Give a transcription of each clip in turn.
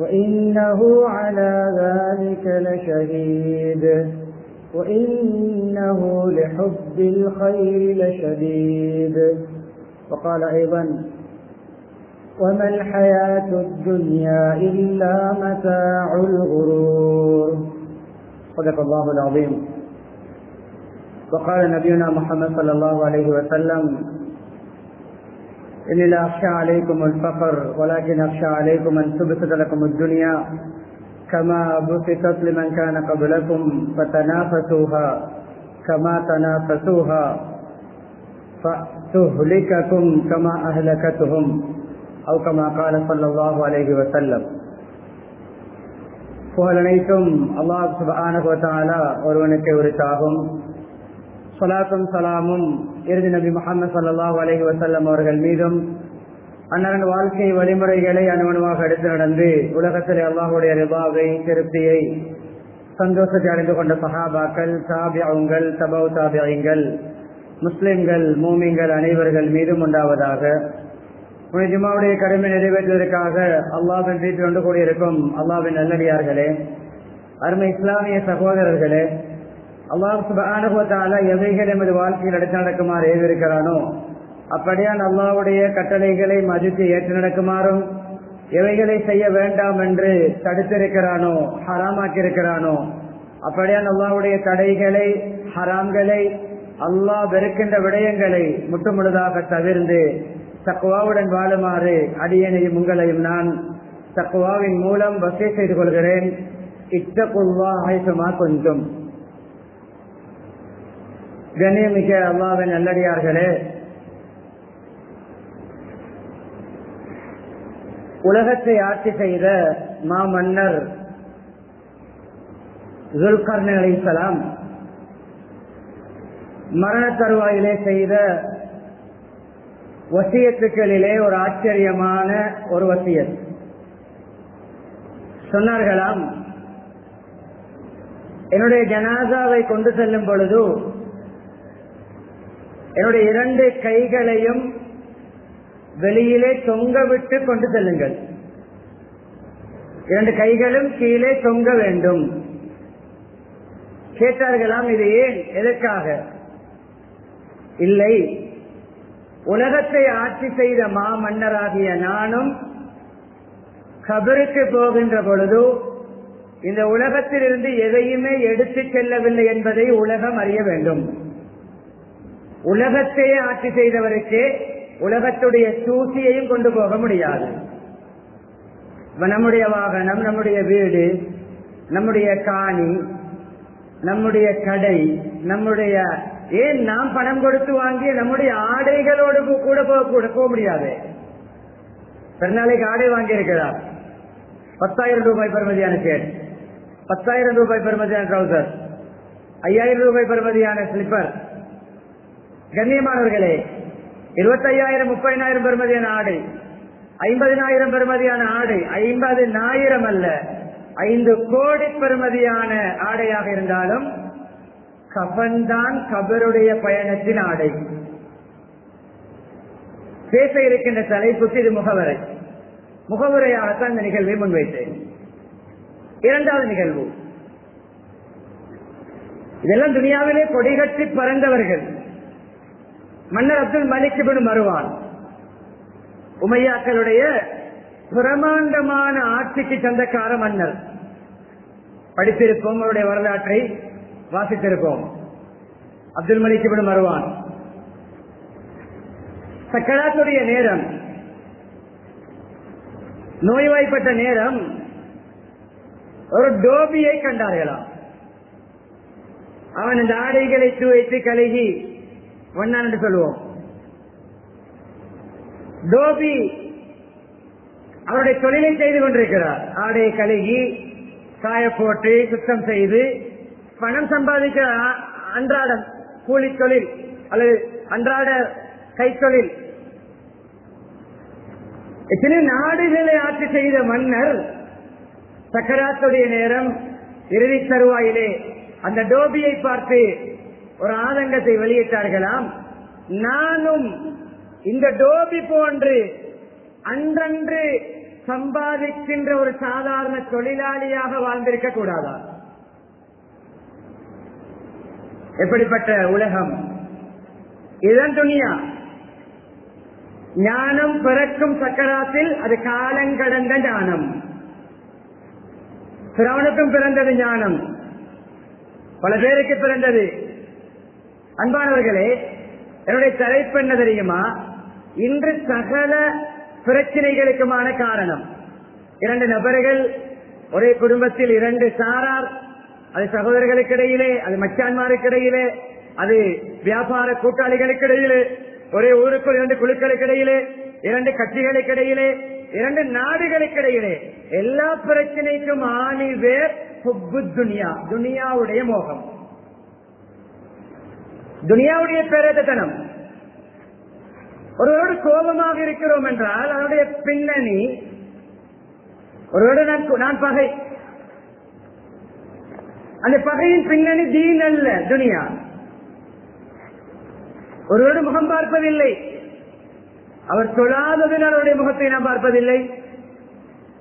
وإنه على ذلك لشهيد وإنه لحب الخير لشديد وقال أيضا وما الحياة الدنيا إلا متاع الغرور صدق الله العظيم. وقال نبينا محمد صلى الله عليه وسلم إني لا أخشى عليكم الفقر ولكن أخشى عليكم أن تبسط لكم الدنيا كما بسطت لمن كان قبلكم فتنافسوها كما تنافسوها فتهلككم كما أهلكتهم أو كما قال صلى الله عليه وسلم புகழனைத்தும் அல்லாஹ் சுபானகுவத்தாலா ஒருவனுக்கு உரித்தாகும் சலாத்தும் சலாமும் இறுதி நபி முகமது சல்லாஹ் அலஹி வசல்லம் அவர்கள் மீதும் அன்னரன் வாழ்க்கை வழிமுறைகளை அனுமணமாக எடுத்து நடந்து உலகத்தில் அல்லாஹுடைய ரிபாவை திருப்தியை சந்தோஷத்தை அடைந்து கொண்ட சஹாபாக்கள் சாபியாவுங்கள் சபவ் சாபியங்கள் முஸ்லிம்கள் மூமிங்கள் அனைவர்கள் மீதும் உண்டாவதாக ஜுமாவுடைய கடமை நிறைவேற்றுவதற்காக அல்லாவின் வீட்டில் ஒன்று கூடியிருக்கும் அல்லாவின் நல்லடியார்களே அருமை இஸ்லாமிய சகோதரர்களே அல்லாஹ் சுபானுபவத்தால எவைகள் எமது வாழ்க்கையில் எடுத்து நடக்குமாறு ஏவிருக்கிறானோ அப்படியான் அல்லாவுடைய கட்டளைகளை மதித்து ஏற்று நடக்குமாறும் எவைகளை செய்ய வேண்டாம் என்று தடுத்திருக்கிறானோ ஹராமாக்கியிருக்கிறானோ அப்படியான் அல்லாவுடைய தடைகளை ஹராம்களை அல்லாஹ் வெறுக்கின்ற விடயங்களை முட்டுமுழுதாக தவிர்ந்து தக்குவாவுடன் வாழுமாறு அடியனையும் உங்களையும் நான் தக்குவாவின் மூலம் வசதி செய்து கொள்கிறேன். இத்தகுவா ஆயுசமா கொஞ்சம் கண்ணியமிக்க அல்லாவின் நல்லடியார்களே. உலகத்தை ஆட்சி செய்த மாமன்னர் ஜுல்கர்ன் அலிசலாம் மரண தருவாயிலே செய்த வசியத்துக்களிலே ஒரு ஆச்சரியமான ஒரு வசியத். சொன்னார்களாம் என்னுடைய ஜனாதாவை கொண்டு செல்லும் பொழுது என்னுடைய இரண்டு கைகளையும் வெளியிலே தொங்க விட்டு கொண்டு செல்லுங்கள். இரண்டு கைகளும் கீழே தொங்க வேண்டும். கேட்டார்களாம் இது ஏன்? எதற்காக? இல்லை உலகத்தை ஆட்சி செய்த மா மன்னராகிய நானும் கபருக்கு போகின்ற பொழுது இந்த உலகத்திலிருந்து எதையுமே எடுத்து செல்லவில்லை என்பதை உலகம் அறிய வேண்டும். உலகத்தையே ஆட்சி செய்தவருக்கு உலகத்துடைய தூசியையும் கொண்டு போக முடியாது. நம்முடைய வாகனம் நம்முடைய வீடு நம்முடைய காணி நம்முடைய கடை நம்முடைய ஏன் நாம் பணம் கொடுத்து வாங்கிய நம்முடைய ஆடைகளோடு கூட போக போக முடியாது. பெருநாளைக்கு ஆடை வாங்கி இருக்கிறார் பத்தாயிரம் ரூபாய் பெறுமதியான ஷர்ட் பத்தாயிரம் ரூபாய் பெறுமதியான ட்ரௌசர் ஐயாயிரம் ரூபாய் பெறுமதியான ஸ்லிப்பர் கண்ணியமானவர்களே இருபத்தையாயிரம் முப்பதினாயிரம் பெறுமதியான ஆடை ஐம்பதினாயிரம் பெறுமதியான ஆடை ஐம்பதினாயிரம் அல்ல ஐந்து கோடி பெறுமதியான ஆடையாக இருந்தாலும் கபன்தான் கபருடைய பயணத்தின் ஆடை. பேச இருக்கின்ற தலைப்புக்கு இது முகவரை. முகவுரையாகத்தான் இந்த நிகழ்வை முன்வைத்தேன். இரண்டாவது நிகழ்வு. இதெல்லாம் துனியாவிலே கொடிகட்டி பறந்தவர்கள். மன்னர் அப்துல் மலிக் மறுவான் உமையாக்களுடைய பிரமாண்டமான ஆட்சிக்கு சொந்தக்கார மன்னர். படித்திருப்போம் அவருடைய வரலாற்றை வாசித்திருப்போம். அப்துல் மலிக் மறுவான் சக்கராத்துடைய நேரம். நோய்வாய்ப்பட்ட நேரம். ஒரு டோபியை கண்டார்களாம். அவன் இந்த ஆடைகளை துவைத்து கழுகி ஒன்னான் என்று சொல்லுவோம். டோபி அவருடைய தொழிலை செய்து கொண்டிருக்கிறார். ஆடையை கழுகி காய போட்டு சுத்தம் செய்து பணம் சம்பாதிக்க அன்றாடம் அன்றாட கூலி தொழில் அல்லது அன்றாட கைத்தொழில். இத்தனை நாடுகளை ஆட்சி செய்த மன்னர் சக்கராத்துடைய நேரம் இறுதி தருவாயிலே அந்த டோபியை பார்த்து ஒரு ஆதங்கத்தை வெளியிட்டார்களாம். நானும் இந்த டோபி போன்று அன்றன்று சம்பாதிக்கின்ற ஒரு சாதாரண தொழிலாளியாக வாழ்ந்திருக்க கூடாதா? எப்படிப்பட்ட உலகம்? இதுதான் துணியா ஞானம் பிறக்கும் சக்கராத்தில் அது காலங்கடந்த ஞானம். பிறவனுக்கும் பிறந்தது ஞானம். பல பேருக்கு பிறந்தது. அன்பானவர்களே என்னுடைய தலைப்பு என்ன தெரியுமா? இன்று சகல பிரச்சனைகளுக்குமான காரணம். இரண்டு நபர்கள் ஒரே குடும்பத்தில் இரண்டு சாரார் அது சகோதரர்களுக்கு இடையிலே அது மச்சான்மாருக்கு இடையிலே அது வியாபார கூட்டாளிகளுக்கு இடையிலே ஒரே ஊருக்குள் இரண்டு குழுக்களுக்கு இடையிலே இரண்டு கட்சிகளுக்கு இடையிலே இரண்டு நாடுகளுக்கு இடையிலே எல்லா பிரச்சனைக்கும் ஆணி வேர் துனியா துனியாவுடைய மோகம். துனியாவுடைய பேரதனம் ஒருவரோடு கோபமாக இருக்கிறோம் என்றால் அதனுடைய பின்னணி ஒருவரோடு நான் பகை. அந்த பகையின் பின்னணி தீன் அல்ல துனியா. ஒருவரோடு முகம் பார்ப்பதில்லை. அவர் தொழாததினால் அவருடைய முகத்தை நாம் பார்ப்பதில்லை.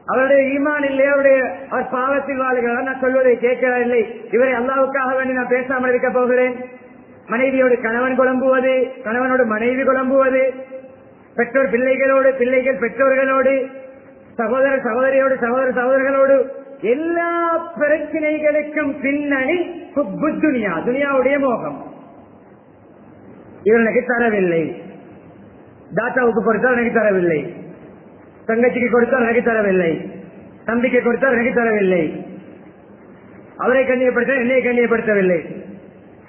அவருடைய ஈமான் இல்லை அவருடைய அவர் பாவத்தில் வாழ்கிறார். நான் சொல்வதை கேட்கவில்லை இவரை அல்லாவுக்காக வேண்டி நான் பேசாமல் இருக்க போகிறேன். மனைவியோடு கணவன் குழம்புவது கணவனோடு மனைவி குழம்புவது பெற்றோர் பிள்ளைகளோடு பிள்ளைகள் பெற்றோர்களோடு சகோதர சகோதரியோடு சகோதர சகோதரர்களோடு எல்லா பிரச்சனைகளுக்கும் பின்னணி ஹுப்பு துனியா துனியாவுடைய மோகம். இவர் தரவில்லை. தாத்தாவுக்கு கொடுத்தால் எனக்கு தரவில்லை. தங்கச்சிக்கு கொடுத்தால் எனக்கு தரவில்லை. தம்பிக்கு கொடுத்தால் எனக்கு தரவில்லை. அவரை கண்ணியப்படுத்த என்னை கண்ணியப்படுத்தவில்லை.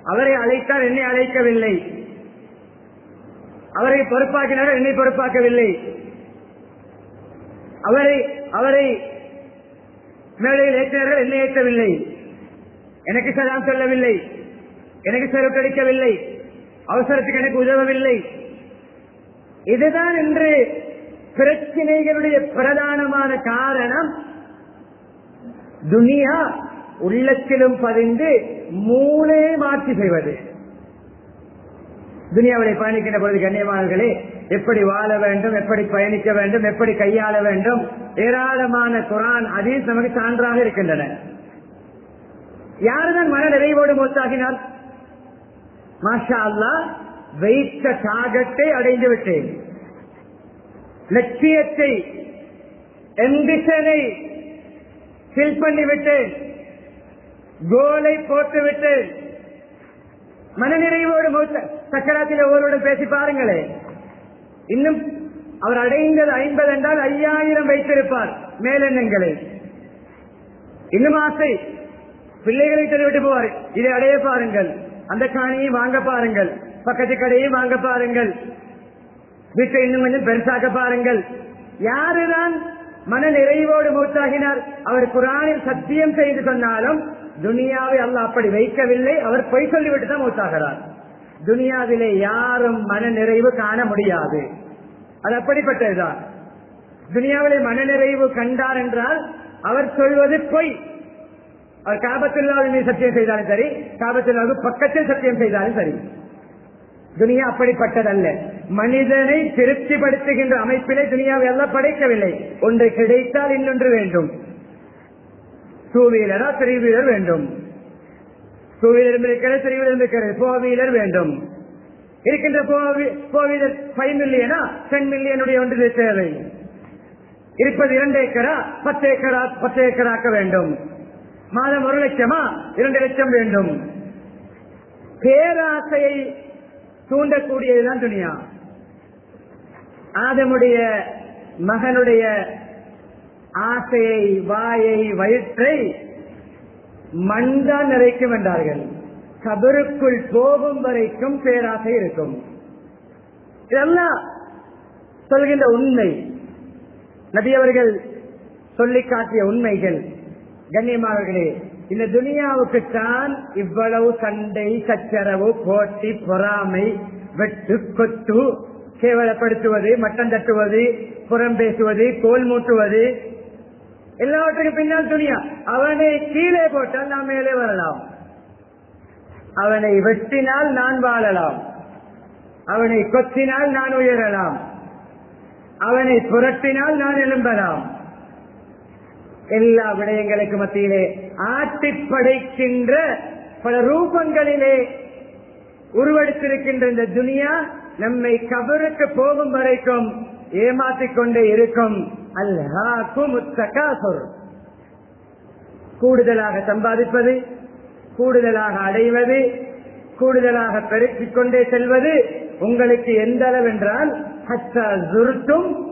அவரை அழைத்தார் என்னை அழைக்கவில்லை. அவரை பொறுப்பாக்கினார் என்னை பொறுப்பாக்கவில்லை. அவரை அவரை மேடையில் ஏற்றினார்கள் என்னை ஏற்றவில்லை. எனக்கு சலாம் சொல்லவில்லை. எனக்கு செருக்கடிக்கவில்லை அவசரத்துக்கு எனக்கு உதவவில்லை. இதுதான் இன்று பிரச்சனைகளுடைய பிரதானமான காரணம். துனியா உள்ளத்திலும் பதிந்து மூளை மாற்றி செய்வது. துனியாவிலே பயணிக்கின்ற பொழுது கண்ணியமானவர்களே எப்படி வாழ வேண்டும் எப்படி பயணிக்க வேண்டும் எப்படி கையாள வேண்டும் ஏராளமான குரான் அதே நமக்கு சான்றாக இருக்கின்றன. யாருதான் மன நிறைவோடு மூத்தாகினார்? மாஷா அல்லா வைத்த சாகத்தை அடைந்து விட்டேன். லட்சியத்தை எம்பிசனை ஃபில் பண்ணி கோலை போட்டுவிட்டு மனநிறைவோடு மூத்த சக்கராத்திர ஒவ்வொருடன் பேசி பாருங்களே. இன்னும் அவர் அடைந்தது ஐம்பது என்றால் ஐயாயிரம் வைத்திருப்பார். மேலெண்ணங்களை. இன்னும் ஆசை பிள்ளைகளை தெரிவிட்டு போவார். இதை அடைய பாருங்கள். அந்த காணியை வாங்க பாருங்கள். பக்கத்து கடையும் வாங்க பாருங்கள். வீட்டை இன்னும் கொஞ்சம் பெருசாக்க பாருங்கள். யாருதான் மன நிறைவோடு மூத்தாகினார் அவர் குரானில் சத்தியம் செய்து சொன்னாலும் துனியாவை அல்ல அப்படி வைக்கவில்லை. அவர் பொய் சொல்லிவிட்டு தான் மூத்தாகிறார். துனியாவிலே யாரும் மன நிறைவு காண முடியாது. அது அப்படிப்பட்டதுதான். துனியாவிலே மன நிறைவு கண்டார் என்றால் அவர் சொல்வது பொய். அவர் காபத்துல்லாவின் மீது சத்தியம் செய்தாலும் சரி காபத்துல்லாவுக்கு பக்கத்தில் சத்தியம் செய்தாலும் சரி. துனியா அப்படிப்பட்டதல்ல. மனிதனை திருப்திப்படுத்துகின்ற அமைப்பிலே துனியாவை எல்லாம் படைக்கவில்லை. ஒன்று கிடைத்தால் இன்னொன்று வேண்டும். டூ வீலரா த்ரீ வீலர் வேண்டும். டூ வீலர் இருக்கிறது த்ரீ வீலர் இருக்கிறது ஃபோர் வீலர் வேண்டும். இருக்கின்ற போர் வீலர் ஃபைவ் மில்லியனா டென் மில்லியனுடைய ஒன்று தேவை. இருப்பது இரண்டு ஏக்கரா பத்து ஏக்கரா பத்து ஏக்கராக்க வேண்டும். மாதம் ஒரு லட்சமா இரண்டு லட்சம் வேண்டும். பேராசையை தூண்டக்கூடியதுதான் துணியா ஆதமுடைய மகனுடைய ஆசையை வாயை வயிற்றை மண்தான் நிறைக்கும் என்றார்கள். கபருக்குள் போகும் வரைக்கும் பேராசை இருக்கும். இதெல்லாம் சொல்கின்ற உண்மை. நபி அவர்கள் சொல்லி காட்டிய உண்மைகள். கண்ணியமானவர்களே இந்த துனியாவுக்குத்தான் இவ்வளவு சண்டை சச்சரவு போட்டி பொறாமை வெட்டு கொட்டு கேவலப்படுத்துவது மட்டம் தட்டுவது புறம் பேசுவது கோல் மூட்டுவது எல்லாவற்றுக்கும் பின்னால் துணியா? அவனை கீழே போட்டால் நாம் மேலே வரலாம். அவனை வெட்டினால் நான் வாழலாம். அவனை கொத்தினால் நான் உயரலாம். அவனை புரட்டினால் நான் எழும்பலாம். எல்லா விடயங்களுக்கு மத்தியிலே ஆட்டி படைக்கின்ற பல ரூபங்களிலே உருவெடுத்திருக்கின்ற இந்த துனியா நம்மை கபருக்கு போகும் வரைக்கும் ஏமாத்திக் கொண்டே இருக்கும். அல்லாக்கும் கூடுதலாக சம்பாதிப்பது கூடுதலாக அடைவது கூடுதலாக பெருக்கிக் கொண்டே செல்வது உங்களுக்கு எந்த அளவென்றால்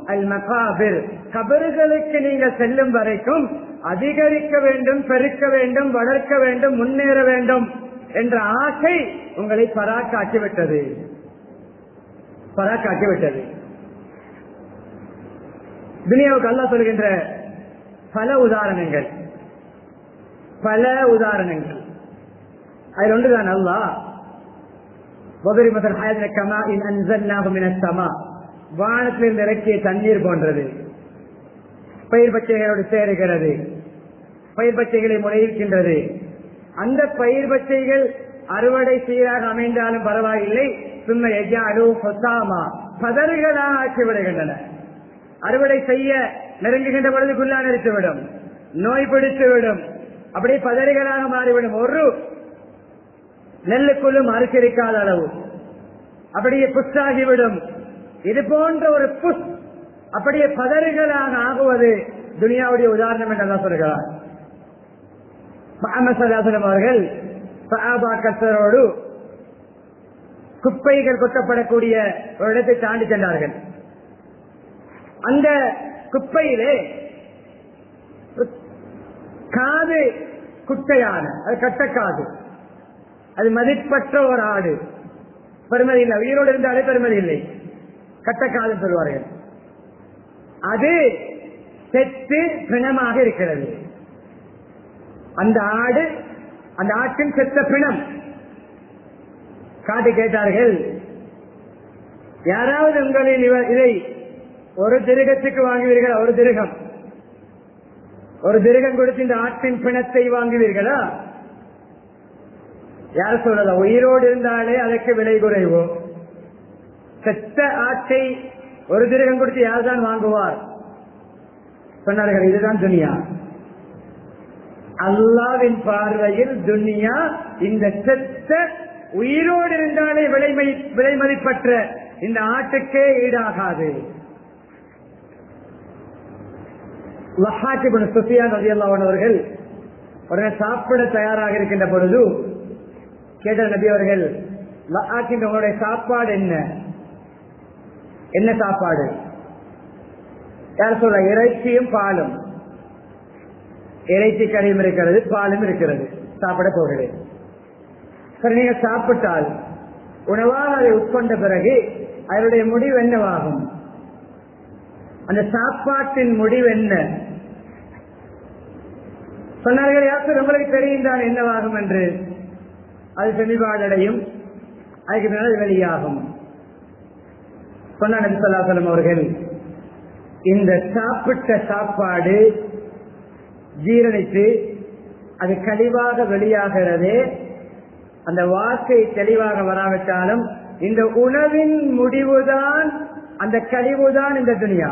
அல் மகாபிர் கபறுகளுக்கு நீங்கள் செல்லும் வரைக்கும் அதிகரிக்க வேண்டும் பெருக்க வேண்டும் வளர்க்க வேண்டும் முன்னேற வேண்டும் என்ற ஆசை உங்களை பராக்காக்கிவிட்டது. பராக்காக்கிவிட்டது. துனியாவுக்கு அல்லா சொல்கின்ற பல உதாரணங்கள். பல உதாரணங்கள். அதில் ஒன்றுதான் அல்லா வானத்திலிருந்து இறக்கிய தண்ணீர் போன்றது. பயிர் பச்சைகளோடு சேருகிறது. பயிர் பச்சைகளை முளைக்கின்றது அந்த பயிர் பச்சைகள் அறுவடை சீராக அமைந்தாலும் பரவாயில்லை. சும்மா எஜா சொத்தாமா பதறுகளாக ஆக்கி விடுகின்றன அறுவடை செய்ய நெருங்குகின்ற பொழுதுக்குள்ளா நிறுத்திவிடும் நோய் பிடித்துவிடும். அப்படியே பதறுகளாக மாறிவிடும். ஒரு நெல்லுக்குள்ளும் அறுக்கரிக்காத அளவு. அப்படியே புஷ்டாகிவிடும் இது போன்ற ஒரு புஷ் அப்படியே பதறுகளாக ஆகுவது துனியாவுடைய உதாரணம் என்றதான் சொல்கிறார் மகமசதாசனம் அவர்கள் சஹாபாக்கத்தரோடு குப்பைகள் கொட்டப்படக்கூடிய ஒரு இடத்தை தாண்டி சென்றார்கள். அந்த குப்பையிலே காது குட்டையான அது கட்டக்காது அது மதிப்பற்ற ஒரு ஆடு. பெருமதி இல்லை. உயிரோடு இருந்தாலே பெருமதி இல்லை. கட்டக்காது சொல்வார்கள் அது செத்து பிணமாக இருக்கிறது. அந்த ஆடு அந்த ஆட்டின் செத்த பிணம். காட்டு கேட்டார்கள் யாராவது உங்களில் இவர் இதை ஒரு திருகத்துக்கு வாங்குவீர்களா ஒரு திருகம். ஒரு திருகம் கொடுத்து இந்த ஆட்டின் பிணத்தை வாங்குவீர்களா? யார் சொல்லல? உயிரோடு இருந்தாலே அதற்கு விலை குறைவோ செத்த ஆட்டை ஒரு திருகம் கொடுத்து யார் தான் வாங்குவார்? சொன்னார்கள் இதுதான் துனியா. அல்லாவின் பார்வையில் துனியா இந்த செத்த உயிரோடு இருந்தாலே விலை விலை மதிப்பற்ற இந்த ஆட்டுக்கே ஈடாகாது. அவர்கள் உடனே சாப்பிட தயாராக இருக்கின்ற பொழுது கேட்ட நபி அவர்கள் உங்களுடைய சாப்பாடு என்ன? என்ன சாப்பாடு? யார் சொல்ற? இறைச்சியும் பாலும். இறைச்சி கடையும் இருக்கிறது பாலும் இருக்கிறது. சாப்பிட போகிறேன். சரி நீங்க சாப்பிட்டால் உணவாக அதை உட்கொண்ட பிறகு அதனுடைய முடிவு என்னவாகும்? அந்த சாப்பாட்டின் முடிவு என்ன? சொன்னார்கள் யார் உங்களுக்கு தெரியும் தான் என்னவாகும் என்று? அது செமிபாடடையும் அதுக்கு பின்னால் வெளியாகும். சொன்ன நபி சொல்லாசலம் அவர்கள் இந்த சாப்பிட்ட சாப்பாடு ஜீரணித்து அது கழிவாக வெளியாகிறது அந்த வாக்கை தெளிவாக வராவிட்டாலும் இந்த உணவின் முடிவுதான் அந்த கழிவுதான் இந்த துனியா.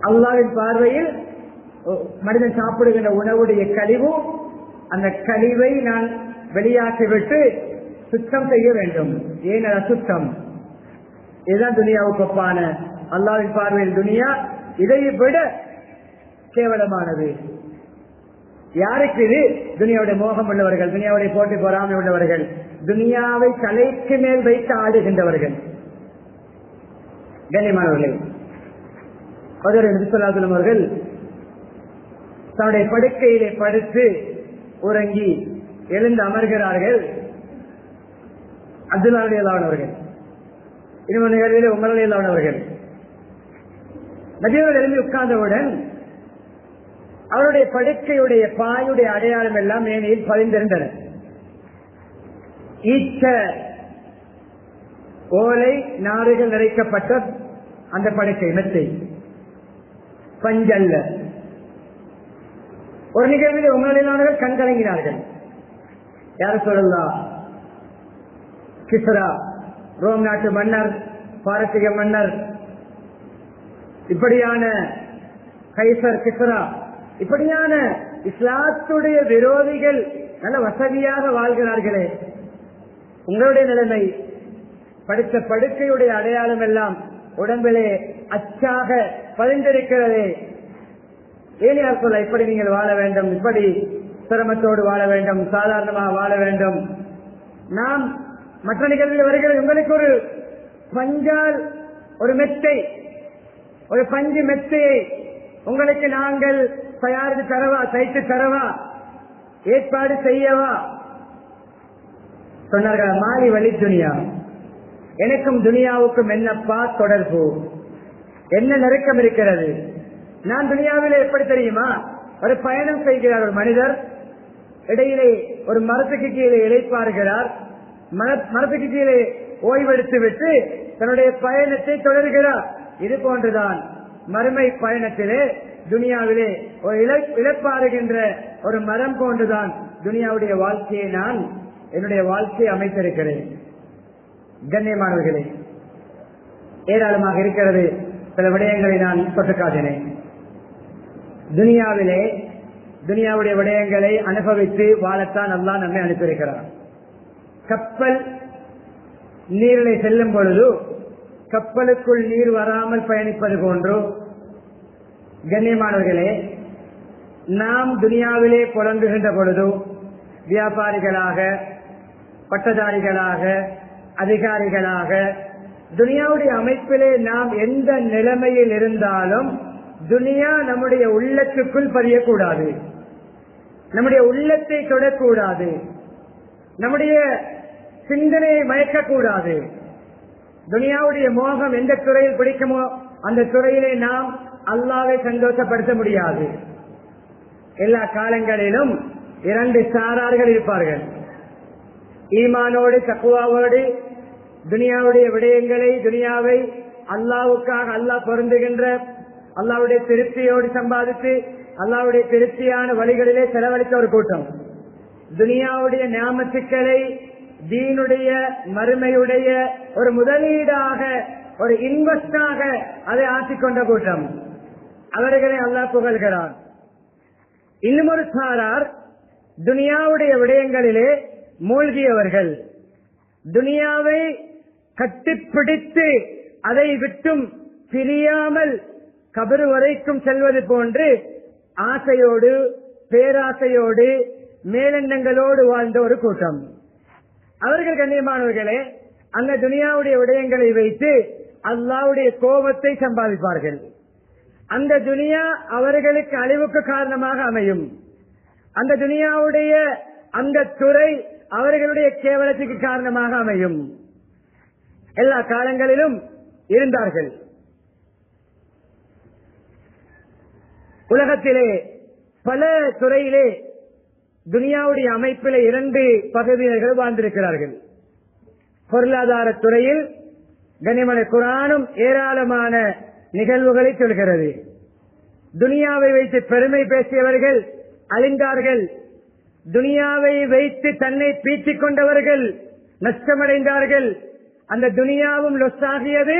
அல்லாவின் பார்வையில் மனிதன் சாப்பிடுகின்ற உணவுடைய கழிவு அந்த கழிவை நான் வெளியாக்கிவிட்டு சுத்தம் செய்ய வேண்டும். ஏன் சுத்தம் இதுதான் துனியாவுக்கு ஒப்பான. அல்லாவின் பார்வையில் துனியா இதை விட கேவலமானது. யாருக்கு இது? துனியாவுடைய மோகம் உள்ளவர்கள் துனியாவுடைய போட்டி பொறாமை உள்ளவர்கள் துனியாவை தலைக்கு மேல் வைத்து ஆடுகின்றவர்கள். கண்ணியமானவர்கள் சொல்லாசலம் அவர்கள் தன்னுடைய படுக்கையிலே படுத்து உறங்கி எழுந்து அமர்கிறார்கள். அப்துல்லாவுடையதானவர்கள். இன்னொரு நிகழ்வில் உமரலையிலானவர்கள் நபியவர்கள் எழுந்து உட்கார்ந்தவுடன் அவருடைய படுக்கையுடைய பாயுடைய அடையாளம் எல்லாம் மேனையில் பதிந்திருந்தன. ஈச்ச ஓலை நாறுகள் நிறைக்கப்பட்ட அந்த படுக்கை மெத்தை. பஞ்சல்ல. ஒரு நிகழ்வில் உங்களிலானவர்கள் கண் கலங்கினார்கள். யார் சொல்லலாம் கிசரா ரோம் நாட்டு மன்னர் பாரசீக மன்னர். இப்படியான கைசர் கிஸ்ரா இப்படியான இஸ்லாத்துடைய விரோதிகள் நல்ல வசதியாக வாழ்கிறார்களே. உங்களுடைய நிலைமை படித்த படுக்கையுடைய அடையாளம் எல்லாம் உடம்பிலே அச்சாக பதிந்திருக்கிறதே. ஏழையார் சொல்ல இப்படி நீங்கள் வாழ வேண்டும் இப்படி சிரமத்தோடு வாழ வேண்டும் சாதாரணமாக வாழ வேண்டும். நாம் மற்ற நிகழ்வில் வருகிறது. உங்களுக்கு ஒரு பஞ்சால் ஒரு மெத்தை ஒரு பஞ்சு மெத்தையை உங்களுக்கு நாங்கள் தயாரித்து தரவா தைத்து தரவா ஏற்பாடு செய்யவா? சொன்னார்கள் மாலி வழி துனியா எனக்கும் துனியாவுக்கும் என்னப்பா தொடர்பு? என்ன நெருக்கம் இருக்கிறது? நான் துனியாவிலே எப்படி தெரியுமா? ஒரு பயணம் செய்கிறார் ஒரு மனிதர். இடையிலே ஒரு மரத்துக்கு கீழே இழைப்பாருகிறார் மரத்துக்கு கீழே ஓய்வெடுத்து விட்டு தன்னுடைய பயணத்தை தொடர்கிறார். இது போன்றுதான் மறுமை பயணத்திலே துனியாவிலே ஒரு இழப்பாருகின்ற ஒரு மரம் போன்றுதான் துனியாவுடைய வாழ்க்கையை நான் என்னுடைய வாழ்க்கையை அமைத்திருக்கிறேன். கண்ணியமானவர்களே ஏராளமாக இருக்கிறது. சில விடயங்களை நான் தொட்டுக்காட்டினேன் துனியாவிலே துனியாவுடைய விடயங்களை அனுபவித்து வாழத்தான் அல்லா நம்மை அனுப்பியிருக்கிறார் கப்பல் நீரிலே செல்லும் பொழுது கப்பலுக்குள் நீர் வராமல் பயணிப்பது போன்றோ கண்ணியமானவர்களே நாம் துனியாவிலே புலம்புகின்ற பொழுதோ வியாபாரிகளாக பட்டதாரிகளாக அதிகாரிகளாக துனியாவுடைய அமைப்பிலே நாம் எந்த நிலைமையில் இருந்தாலும் துனியா நம்முடைய உள்ளத்துக்குள் பதியக்கூடாது. நம்முடைய உள்ளத்தை தொடக்கூடாது. நம்முடைய சிந்தனையை மயக்கக்கூடாது. துனியாவுடைய மோகம் எந்த துறையில் பிடிக்குமோ அந்த துறையிலே நாம் அல்லாவை சந்தோஷப்படுத்த முடியாது. எல்லா காலங்களிலும் இரண்டு சாரார்கள் இருப்பார்கள். ஈமானோடு தக்குவாவோடு துனியாவுடைய விடயங்களை துனியாவை அல்லாவுக்காக அல்லாஹ் பொருந்துகின்ற அல்லாவுடைய திருப்தியோடு சம்பாதித்து அல்லாவுடைய திருப்தியான வழிகளிலே செலவழித்த ஒரு கூட்டம். துனியாவுடைய ஞாபகத்துக்களை தீனுடைய மறுமையுடைய ஒரு முதலீடாக ஒரு இன்வெஸ்டாக அதை ஆற்றிக்கொண்ட கூட்டம். அவர்களை அல்லாஹ் புகழ்கிறார் இன்னும் ஒரு சாரார் துனியாவுடைய விடயங்களிலே மூழ்கியவர்கள். துனியாவை கட்டிப்பிடித்து அதை விட்டும் பிரியாமல் கபரு வரைக்கும் செல்வது போன்று ஆசையோடு பேராசையோடு மேலெண்ணங்களோடு வாழ்ந்த ஒரு கூட்டம். அவர்கள் கண்ணியமானவர்களே அந்த துனியாவுடைய விடயங்களை வைத்து அல்லாவுடைய கோபத்தை சம்பாதிப்பார்கள். அந்த துனியா அவர்களுக்கு அழிவுக்கு காரணமாக அமையும். அந்த துனியாவுடைய அந்த துறை அவர்களுடைய கேவலத்துக்கு காரணமாக அமையும். எல்லா காலங்களிலும் இருந்தார்கள். உலகத்திலே பல துறையிலே துனியாவுடைய அமைப்பில இரண்டு பகுதியினர்கள் வாழ்ந்திருக்கிறார்கள் பொருளாதார துறையில் கனிமன குரானும் ஏராளமான நிகழ்வுகளை சொல்கிறது. துனியாவை வைத்து பெருமை பேசியவர்கள் அழிந்தார்கள். துனியாவை வைத்து தன்னை பீச்சிக் கொண்டவர்கள் நஷ்டமடைந்தார்கள். அந்த துனியாவும் லொஸ்ஸாகியது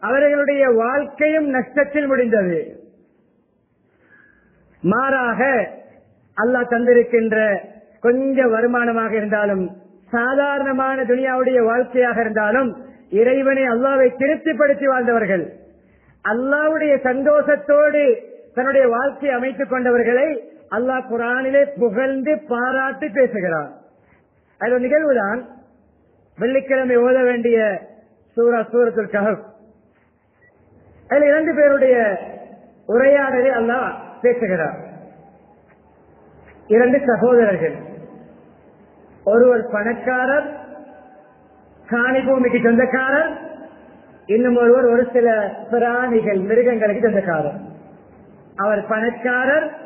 அவர்களுடைய வாழ்க்கையும் நஷ்டத்தில் முடிந்தது. மாறாக அல்லாஹ் தந்திருக்கின்ற கொஞ்ச வருமானமாக இருந்தாலும் சாதாரணமான துனியாவுடைய வாழ்க்கையாக இருந்தாலும் இறைவனை அல்லாவை திருப்திப்படுத்தி வாழ்ந்தவர்கள் அல்லாவுடைய சந்தோஷத்தோடு தன்னுடைய வாழ்க்கையை அமைத்துக் கொண்டவர்களை அல்லாஹ் குரானிலே புகழ்ந்து பாராட்டி பேசுகிறார். அது ஒரு நிகழ்வுதான் வெள்ளிக்கிழமை ஓத வேண்டிய சூரா சூரத்திற்காக அதில் இரண்டு பேருடைய உரையாடலை அல்லாஹ் பேசுகிறார். இரண்டு சகோதரர்கள். ஒருவர் பணக்காரர் காணி பூமிக்கு சொந்தக்காரர் இன்னும் ஒருவர் ஒரு சில பிராணிகள் மிருகங்களுக்கு சொந்தக்காரர். அவர் பணக்காரர்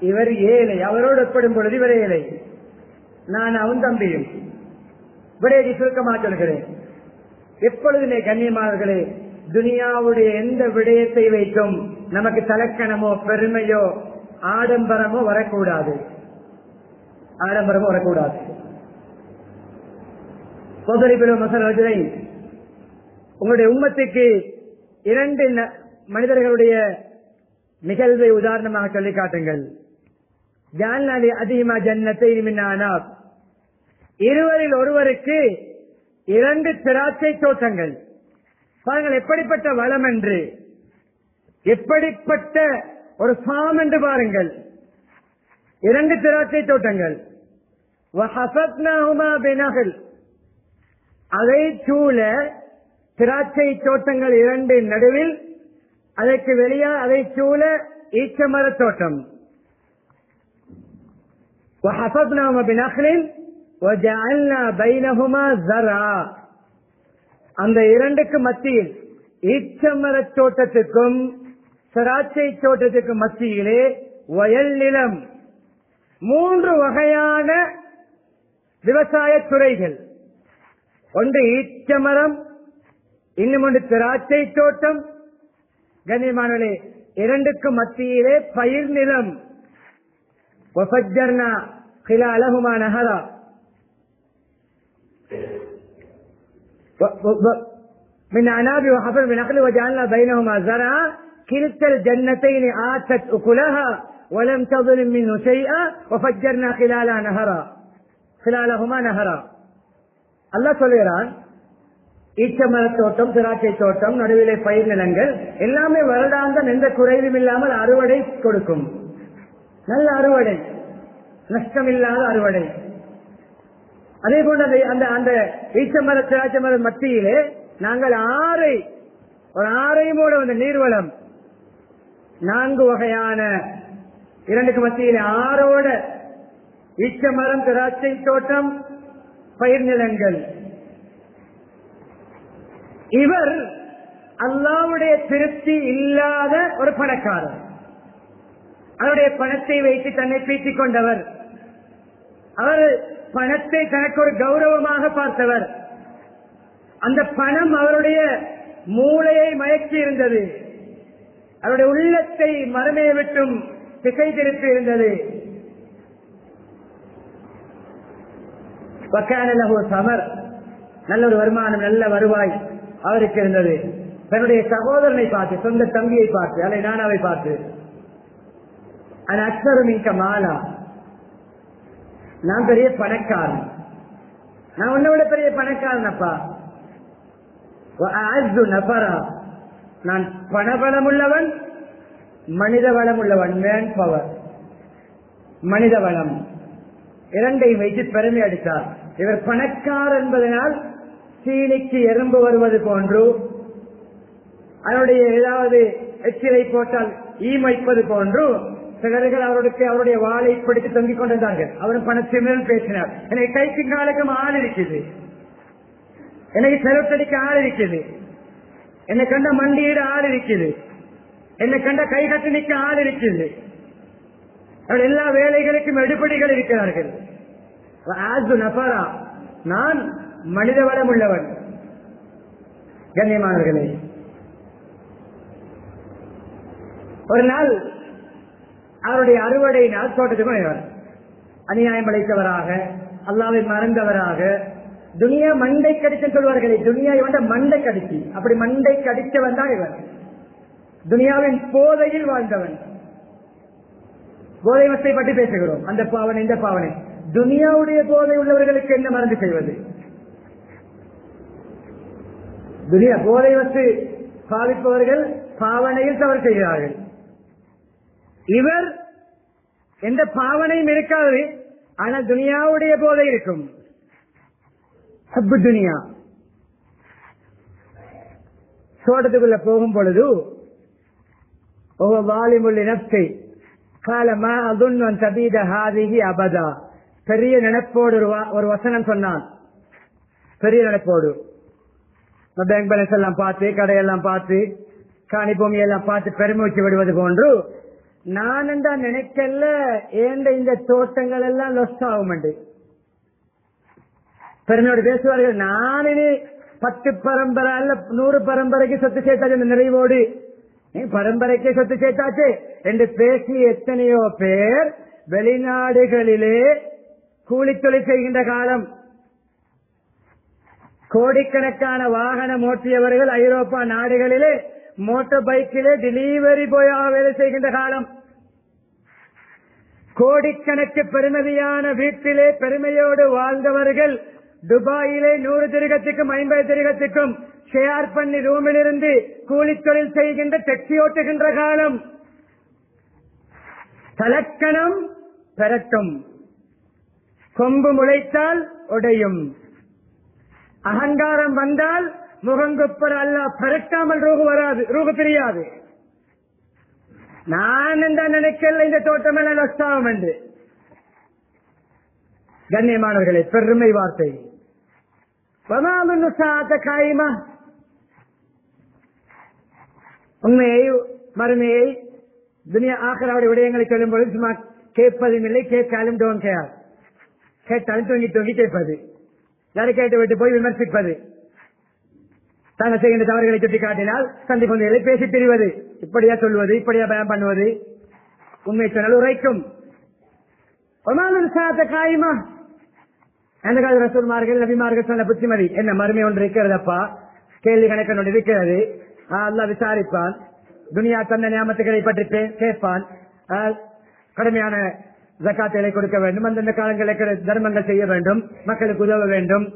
இவர் ஏழை. அவரோடு ஒப்பிடும் பொழுது இவர் ஏழை. நான் அவன் தம்பியும். விடையை சுருக்கமாக சொல்கிறேன். எப்பொழுதுமே கண்ணியமானவர்களே துனியாவுடைய எந்த விடயத்தை வைக்கும் நமக்கு தலக்கணமோ பெருமையோ ஆடம்பரமோ வரக்கூடாது. ஆடம்பரமோ வரக்கூடாது. சோதரி பெரும் மசரஜனை உங்களுடைய உம்மத்துக்கு இரண்டு மனிதர்களுடைய நிகழ்வை உதாரணமாக சொல்லி காட்டுங்கள். ஜான்லாலி அதிகமா ஜன்னத்தை மின்னானாப் இருவரில் ஒருவருக்கு இரண்டு திராட்சை தோட்டங்கள். பாருங்கள் எப்படிப்பட்ட வளம் என்று. எப்படிப்பட்ட ஒரு ஃபார்ம் என்று பாருங்கள் இரண்டு திராட்சை தோட்டங்கள் وَحَفَظْنَاهُمَا بِنَخْلٍ. அதை சூழ திராட்சை தோட்டங்கள் இரண்டு நடுவில் அதற்கு வெளியே அதை சூழ ஈச்சமர தோட்டம் وحفظناهما بنخل وجعلنا بينهما زرعا அந்த இரண்டுக்கு மத்தியில் ஈச்சமர தோட்டத்துக்கும் திராட்சை தோட்டத்துக்கும் மத்தியிலே வயல் நிலம் மூன்று வகையான விவசாய துறைகள் ஒன்று ஈச்சமரம் இன்னும் ஒன்று திராட்சை தோட்டம் கண்ணியமானவர்களே இரண்டுக்கு மத்தியிலே பயிர் நிலம் وفجرنا خلالهما نهرا و- و- و- من عناب وحفر من نخل وجعلنا بينهما زرعا كلتا الجنتين آتت أكلها ولم تظلم منه شيئا وفجرنا خلالها نهرا خلالهما نهرا الله சொல்கிறான் ஈச்சமர தோட்டம் திராட்சை தோட்டம் நடுவிலே பயிர் நிலங்கள் எல்லாமே வருடாந்தம் எந்த குறைவும் இல்லாமல் அறுவடை கொடுக்கும் நல்ல அறுவடை நஷ்டமில்லாத அறுவடை அதே போல அந்த- அந்த அந்த ஈச்சமர திராட்சை மர மத்தியிலே நாங்கள் ஆறை ஒரு ஆறையும் கூட அந்த நீர்வளம் நான்கு வகையான இரண்டுக்கு மத்தியில் ஆறோட ஈச்சமரம் திராட்சை தோட்டம் பயிர் நிலங்கள். இவர் அல்லாவுடைய திருப்தி இல்லாத ஒரு பணக்காரர். அவருடைய பணத்தை வைத்து தன்னை பீத்திக் கொண்டவர். அவர் பணத்தை தனக்கு ஒரு கௌரவமாக பார்த்தவர். அந்த பணம் அவருடைய மூளையை மயக்கி இருந்தது அவருடைய உள்ளத்தை மறுமையை விட்டும் திசை திருப்பி இருந்தது சமர் நல்ல ஒரு வருமானம் நல்ல வருவாய் அவருக்கு இருந்தது தன்னுடைய சகோதரனை பார்த்து சொந்த தம்பியை பார்த்து அல்ல நானாவை பார்த்து அது அக்ஷரம் இங்க மாலா நான் பெரிய பணக்காரன் நான் உன்னை விட பெரிய பணக்காரன் அப்பா நபரா நான் பணபலம் உள்ளவன் மனித வளம் உள்ளவன் மேன் பவர் மனித வளம் இரண்டையும் வைத்து பெருமை அடித்தார். இவர் பணக்கார் என்பதனால் சீனிக்கு எறும்பு வருவது போன்று அவருடைய ஏதாவது எச்சிலை போட்டால் ஈ வைப்பது போன்று சிலர்கள் அவருக்கு அவருடைய வாளை பிடித்து தொங்கிக் கொண்டிருந்தார்கள். அவரும் பணத்தினால் பேசினார். எனக்கு கைக்கு காலுக்கும் ஆள் இருக்குது எனக்கு செலவத்தடிக்க ஆள் இருக்குது என்னை கண்ட மண்டியிட ஆள் இருக்குது என்னை கண்ட கை கட்டி நிற்க ஆள் இருக்குது அவர் எல்லா வேலைகளுக்கும் எடுபடிகள் இருக்கிறார்கள் ஆசு நபரா நான் மனித வளம் உள்ளவன் கண்ணியமானவர்களே ஒரு நாள் அவருடைய அறுவடை நாள் அநியாயம் அளித்தவராக அல்லாவை மறந்தவராக துனியா மண்டை கடிச்சு சொல்வார்களே துனியா இவன் மண்டை கடிச்சு அப்படி மண்டை கடிச்சவன் தான் இவன். துனியாவின் போதையில் வாழ்ந்தவன். போதை வசை பற்றி பேசுகிறோம். அந்த பாவனை இந்த பாவனை. துனியாவுடைய போதை உள்ளவர்களுக்கு என்ன மருந்து செய்வது? துனியா போதை வச்சு பாவிப்பவர்கள் பாவனையில் தவறு செய்கிறார்கள். இவர் எந்த பாவனையும் இருக்காது ஆனால் துனியாவுடைய போதை இருக்கும். ஹப்பு துனியா. தோட்டத்துக்குள்ள போகும் பொழுது ஒவ்வொரு வாலிமுள்ள ஹாதிகி அபதா. பெரிய நினைப்போடு ஒரு ஒரு வசனம் சொன்னான். பெரிய நினைப்போடு. பேங்க் பேலன்ஸ் எல்லாம் பார்த்து கடையெல்லாம் பார்த்து காணி பூமி எல்லாம் பார்த்து பெருமூச்சு விடுவது போன்று நான் என்றா நினைக்கல ஏண்ட இந்த தோட்டங்கள் எல்லாம் லொஸ் ஆகும் பெருமையோடு பேசுவார்கள். நான் இனி பத்து பரம்பரை அல்ல நூறு பரம்பரைக்கு சொத்து சேர்த்தாச்சு நிறைவோடு. பரம்பரைக்கே சொத்து சேர்த்தாச்சு. என்று பேசி எத்தனையோ பேர் வெளிநாடுகளிலே கூலித்தொழில் செய்கின்ற காலம். கோடிக்கணக்கான வாகனம் ஓட்டியவர்கள் ஐரோப்பா நாடுகளிலே மோட்டார் பைக்கிலே டெலிவரி போயாக வேலை செய்கின்ற காலம். கோடிக்கணக்கு பெருமதியான வீட்டிலே பெருமையோடு வாழ்ந்தவர்கள் துபாயிலே நூறு திருகத்துக்கும் ஐம்பது திருகத்துக்கும் ஷேர் பண்ணி ரூமில் இருந்து கூலி தொழில் செய்கின்ற டெக்ஸி ஓட்டுகின்ற காலம். தலக்கணம் பெறட்டும். கொம்பு முளைத்தால் உடையும். அகங்காரம் வந்தால் முகங்குப்பர் அல்ல பரட்டாமல் ரூபு வராது ரூபு தெரியாது. நான் என்ன நினைக்கல இந்த தோட்டம் எல்லாம் நஷ்டாகும் என்று. கண்ணியமானவர்களே பெருமை வார்த்தை. காயமா உண்மையை மறுமையை துனியா ஆகராவுடைய விடயங்களை சொல்லும் பொழுது சும்மா கேட்பதும் இல்லை கேட்காலும் டோன் கேர் கேட்டாலும் தூங்கி தூங்கி கேட்பது யாரை கேட்டு விட்டு போய் விமர்சிப்பது தாங்கள் செய்கின்ற தவறுகளை சுட்டி காட்டினால் சந்தி பந்துகளை பேசி பிரிவது இப்படியா சொல்வது இப்படியா பயம் பண்ணுவது உண்மை சொன்னால் உரைக்கும் காயுமா அந்த கால ரசூல்மார்கள் நபிமார்கள் சொன்ன புத்திமதி. என்ன மறுமை ஒன்று இருக்கிறதப்பா? கேள்வி கணக்கன் ஒன்று இருக்கிறது. அல்லா விசாரிப்பான். துனியா தந்த நியமத்துகளை பற்றி கேட்பான். கடுமையான ஜக்காத்துகளை கொடுக்க வேண்டும். அந்தந்த காலங்களில் தர்மங்கள் செய்ய வேண்டும். மக்களுக்கு உதவ வேண்டும்.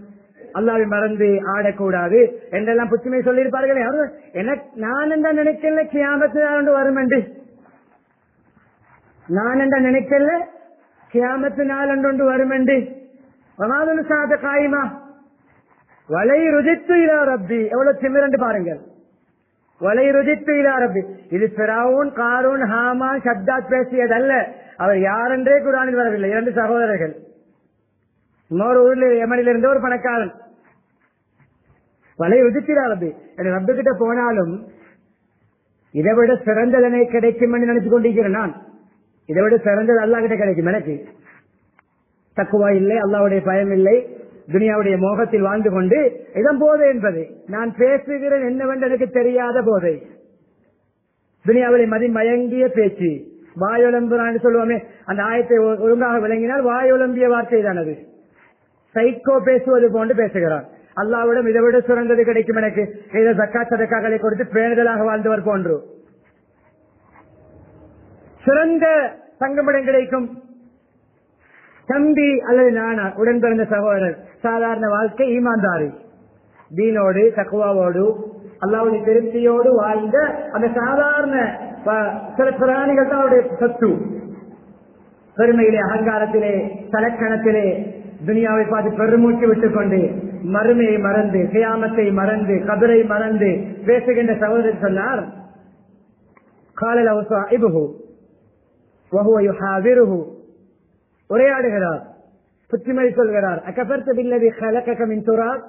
அல்லாவை மறந்து ஆடக்கூடாது என்றெல்லாம் புத்துமை சொல்லியிருப்பார்களே. எனக்கு நான் என்ன நினைக்கல கியாமத்து வரும் என்று. நான் என்ன நினைக்கல கியாமத்து நாள் ஒன்று வரும் என்று. வலை ருஜித்து இலா ரப்பி. எவ்வளவு திமிரண்டு பாருங்கள். வலை ருஜித்து இலா ரப்பி. இது பிராவுன் காரூன் ஹாமா சப்தாத் பேசியதல்ல. அவர் யாரென்றே குரானில் வரவில்லை. இரண்டு சகோதரர்கள். இன்னொரு ஊரில் எமனில் இருந்த ஒரு பணக்காரன். வலை ருஜித்திரா ரப்பி. என் ரப்பு கிட்ட போனாலும் இதை விட சிறந்ததனை கிடைக்கும் என்று நினைச்சு கொண்டிருக்கிறேன் நான். இதை விட சிறந்தது அல்லா கிட்ட கிடைக்கும். எனக்கு தக்குவா இல்லை அல்லாவுடைய பயம் இல்லை துனியாவுடைய மோகத்தில் வாழ்ந்து கொண்டு இதன் போதை என்பது. நான் பேசுகிறேன் என்னவென்று எனக்கு தெரியாத போதை. துனியாவுடைய மதி மயங்கிய பேச்சு. வாயொலம்புறான்னு சொல்லுவோமே அந்த ஆயத்தை ஒழுங்காக விளங்கினால் வாயொலம்பிய வார்த்தை தானது சைக்கோ பேசுவது போன்று பேசுகிறார். அல்லாவிடம் இதை விட சுரந்தது கிடைக்கும் எனக்கு. இதை சக்கா சதக்காக்களை கொடுத்து பேணுதலாக வாழ்ந்தவர் போன்று. சிறந்த தங்கமிடம் கிடைக்கும். தம்பி அல்லது நானா உடன் பிறந்த சகோதரர் சாதாரண வாழ்க்கை ஈமான்தாரி. தீனோடு தக்குவாவோடு அல்லாவுடைய திருப்தியோடு வாழ்ந்த அந்த சாதாரண சில பிராணிகள் தான் அவருடைய சத்து. பெருமையிலே அகங்காரத்திலே தலக்கணத்திலே துனியாவை பார்த்து பெருமூச்சு விட்டுக் கொண்டு மறுமையை மறந்து கியாமத்தை மறந்து கபரை மறந்து பேசுகின்ற சகோதரர் சொன்னார் காலில் அவசா இபுகு உரையாடுகிறார். புத்திமதி சொல்கிறார். அக்கபர்த்த பில்லதி கலக்கமின் துறார்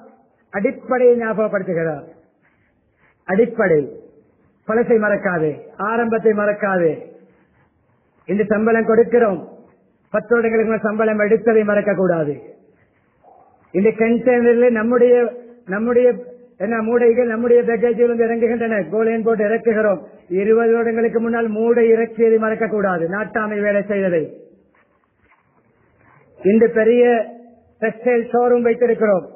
அடிப்படையை ஞாபகப்படுத்துகிறார். அடிப்படை பழசை மறக்காதே. ஆரம்பத்தை மறக்காதே. இந்த சம்பளம் கொடுக்கிறோம். பத்து வருடங்களுக்கு சம்பளம் எடுத்ததை மறக்க கூடாது இந்த கண்டெய்னரில் நம்முடைய நம்முடைய என்ன மூடைகள் நம்முடைய பேக்கேஜில் வந்து இறங்குகின்றன. கோலையன் போட்டு இறக்குகிறோம். இருபது வருடங்களுக்கு முன்னால் மூடை இறக்கியதை மறக்க கூடாது நாட்டாமை வேலை செய்ததை. இந்த பெரிய டெக்ஸ்டைல் ஷோரூம் வைத்திருக்கிறோம்.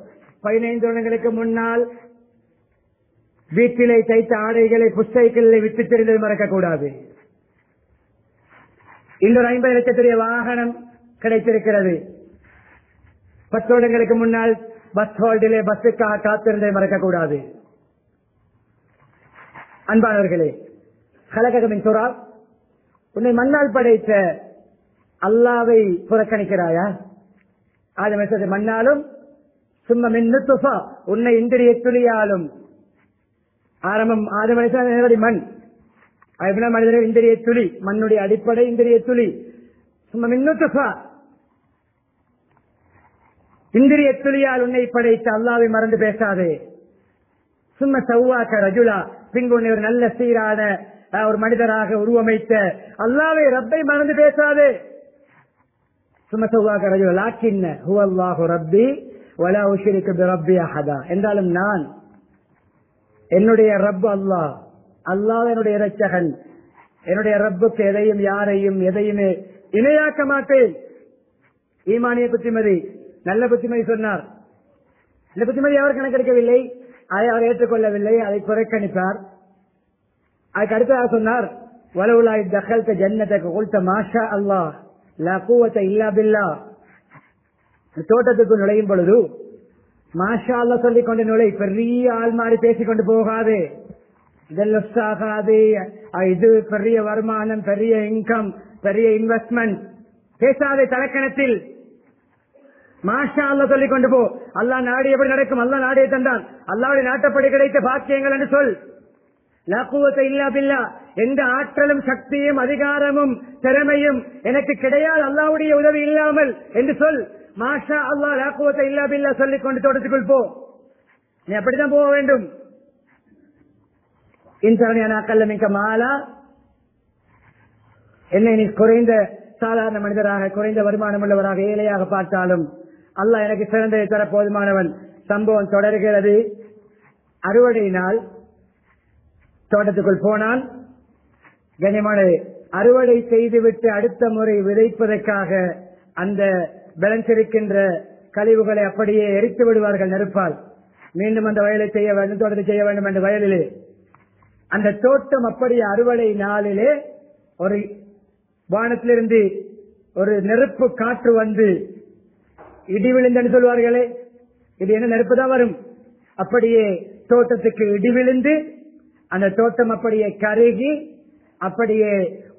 பதினைந்து வருடங்களுக்கு முன்னால் வீட்டிலே தைத்த ஆடைகளை புஸ்தைகளில் விட்டு தெரிந்தது மறக்கக்கூடாது. இன்னொரு ஐம்பது லட்சத்துடைய வாகனம் கிடைத்திருக்கிறது. பத்து வருடங்களுக்கு முன்னால் பஸ் ஹோல்டிலே பஸ்ஸுக்காக காத்திருந்ததை மறக்கக்கூடாது. அன்பானவர்களே கலகமின் சுறா உன்னை மண்ணால் படைத்த அல்லாவை புறக்கணிக்கிறாயா? ஆதம மண்ணாலும் சும்மா மின்னு துஃபா உன்னை இந்திரிய துளியாலும். ஆரம்பம் ஆதம மண். அதுபோல மனிதர்கள் இந்திரிய துளி மண்ணுடைய அடிப்படை இந்திரிய துளி. சும்மா மின்னு துஃபா இந்திரிய துளியால் உன்னை படைத்த அல்லாவை மறந்து பேசாதே. சும்மா சவ்வாக்க ரஜுலா பின்பு உன்னை ஒரு நல்ல சீரான ஒரு மனிதராக உருவமைத்த அல்லாவை ரப்பை மறந்து பேசாதே. சுமசவாக ரஜுல் லாக்கின்ன ஹுவல்லாஹு ரப்பி வலா உஷிரிக்கு பிரப்பி அஹதா என்றாலும் நான் என்னுடைய ரப் அல்லாஹ் அல்லாஹ் என்னுடைய இரட்சகன் என்னுடைய ரப்புக்கு எதையும் யாரையும் எதையுமே இணையாக்க மாட்டேன் ஈமானிய புத்திமதி நல்ல புத்திமதி சொன்னார் இந்த புத்திமதி அவர் கணக்கெடுக்கவில்லை அதை அவர் ஏற்றுக்கொள்ளவில்லை அதை புறக்கணித்தார் அதுக்கு அடுத்ததாக சொன்னார் வலவுலாய் தகல்த ஜன்னத்தை கொடுத்த மாஷா அல்லாஹ் லா இல்லா பில்லா தோட்டத்துக்கு நுழையும் பொழுது மாஷா அல்லா சொல்லிக் கொண்டு நுழை பெரிய ஆள் மாறி பேசிக்கொண்டு போகாது. இதெல்லாம் ஆகாது. இது பெரிய வருமானம் பெரிய இன்கம் பெரிய இன்வெஸ்ட்மெண்ட் பேசாதே தலக்கணத்தில். மாஷா அல்ல சொல்லிக் கொண்டு போ. அல்லாஹ் நாடு எப்படி நடக்கும்? அல்லாஹ் நாடே தந்தான். அல்லாவுடைய நாட்டப்படி கிடைத்த பாக்கியங்கள் என்று சொல். எந்த ஆற்றலும் சக்தியும் அதிகாரமும் திறமையும் எனக்கு கிடையாது. அல்லாவுடைய உதவி இல்லாமல். என்று சொல். மாஷா அல்லா லாக்குவத்தை இல்லா பில்லா சொல்லிக் கொண்டு தோட்டத்துக்குள் போ. நீ அப்படிதான் போக வேண்டும். இன்சானியான கல்லமிக்க மாலா. என்னை நீ குறைந்த சாதாரண மனிதராக குறைந்த வருமானம் உள்ளவராக ஏழையாக பார்த்தாலும் அல்லாஹ் எனக்கு சிறந்ததை தர போதுமானவன். சம்பவம் தொடர்கிறது. அறுவடை நாள். தோட்டத்துக்குள் போனான் கண்ணியமான அறுவடை செய்துவிட்டு அடுத்த முறை விதைப்பதற்காக அந்த விளைஞ்சிருக்கின்ற கழிவுகளை அப்படியே எரித்து விடுவார்கள் நெருப்பால். மீண்டும் அந்த வயலை செய்ய வேண்டும் தோட்டத்தை செய்ய வேண்டும் என்ற வயலிலே. அந்த தோட்டம் அப்படியே அறுவடை நாளிலே ஒரு வானத்திலிருந்து ஒரு நெருப்பு காற்று வந்து இடி விழுந்தன்னு சொல்வார்களே. இது என்ன நெருப்பு தான் வரும்? அப்படியே தோட்டத்துக்கு இடி விழுந்து அந்த தோட்டம் அப்படியே கருகி அப்படியே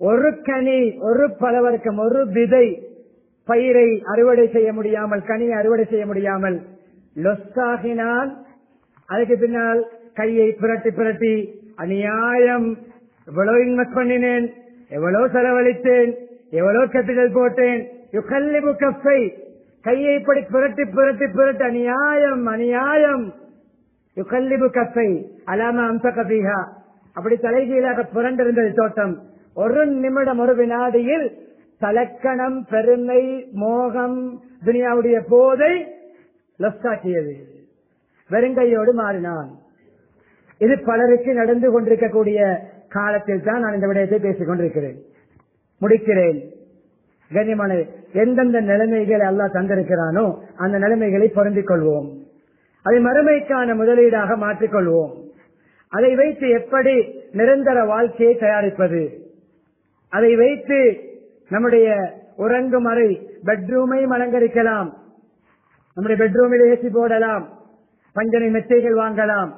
ஒரு கனி ஒரு பலவர்க்கம் ஒரு விதை பயிரை அறுவடை செய்ய முடியாமல் கனியை அறுவடை செய்ய முடியாமல் லொஸ்தாகினால் அதுக்கு பின்னால் கையை புரட்டி புரட்டி அநியாயம் எவ்வளவு இன்வெஸ்ட் பண்ணினேன் எவ்வளவு செலவழித்தேன் எவ்வளவு கேபிட்டல் போட்டேன் யுகல்லிபு கஃபை கையை இப்படி புரட்டி புரட்டி புரட்டி அநியாயம் அநியாயம். யுகல்லிபு கப்பை அலாம அம்சகபீகா அப்படி தலைகீழாக புரண்டிருந்தது தோட்டம். ஒரு நிமிடம் ஒரு வினாடியில் தலக்கணம் பெருமை மோகம் துனியாவுடைய போதை லொஸ்டாக்கியது. வெறுங்கையோடு மாறினான். இது பலருக்கு நடந்து கொண்டிருக்கக்கூடிய காலத்தில் தான் நான் இந்த விடயத்தை பேசிக் கொண்டிருக்கிறேன். முடிக்கிறேன். கண்ணியமான எந்தெந்த நிலைமைகளை அல்லா தந்திருக்கிறானோ அந்த நிலைமைகளை பொருந்திக் கொள்வோம். அதை மறுமைக்கான முதலீடாக மாற்றிக்கொள்வோம். அதை வைத்து எப்படி நிரந்தர வாழ்க்கையை தயாரிப்பது? அதை வைத்து நம்முடைய உறங்கும் அறை பெட்ரூமையும் அலங்கரிக்கலாம். நம்முடைய பெட்ரூமில் ஏசி போடலாம். பஞ்சனை மெத்தைகள் வாங்கலாம்.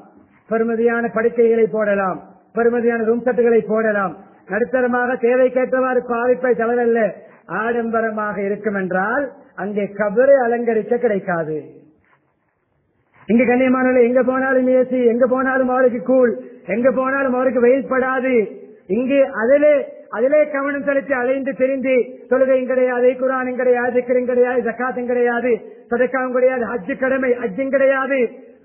பெருமதியான படுக்கைகளை போடலாம். பெருமதியான ரூம் செட்டுகளை போடலாம். நடுத்தரமாக தேவைக்கேற்றவாறு பாவிப்பை தவறல்ல. ஆடம்பரமாக இருக்கும் என்றால் அங்கே கபரை அலங்கரிக்க கிடைக்காது. இங்க கண்ணியமானவர்கள் எங்க போனாலும் ஏசி எங்க போனாலும் அவருக்கு கூழ் எங்க போனாலும் அவருக்கு வெயில் படாது. இங்கு அதிலே அதிலே கவனம் செலுத்தி அலைந்து தெரிந்து தொழுகையும் கிடையாது குரானும் கிடையாது கிரும் கிடையாது ஜக்காத்தும் கிடையாது சதக்காவும் கிடையாது ஹஜ்ஜு கடமை ஹஜ்ஜும் கிடையாது.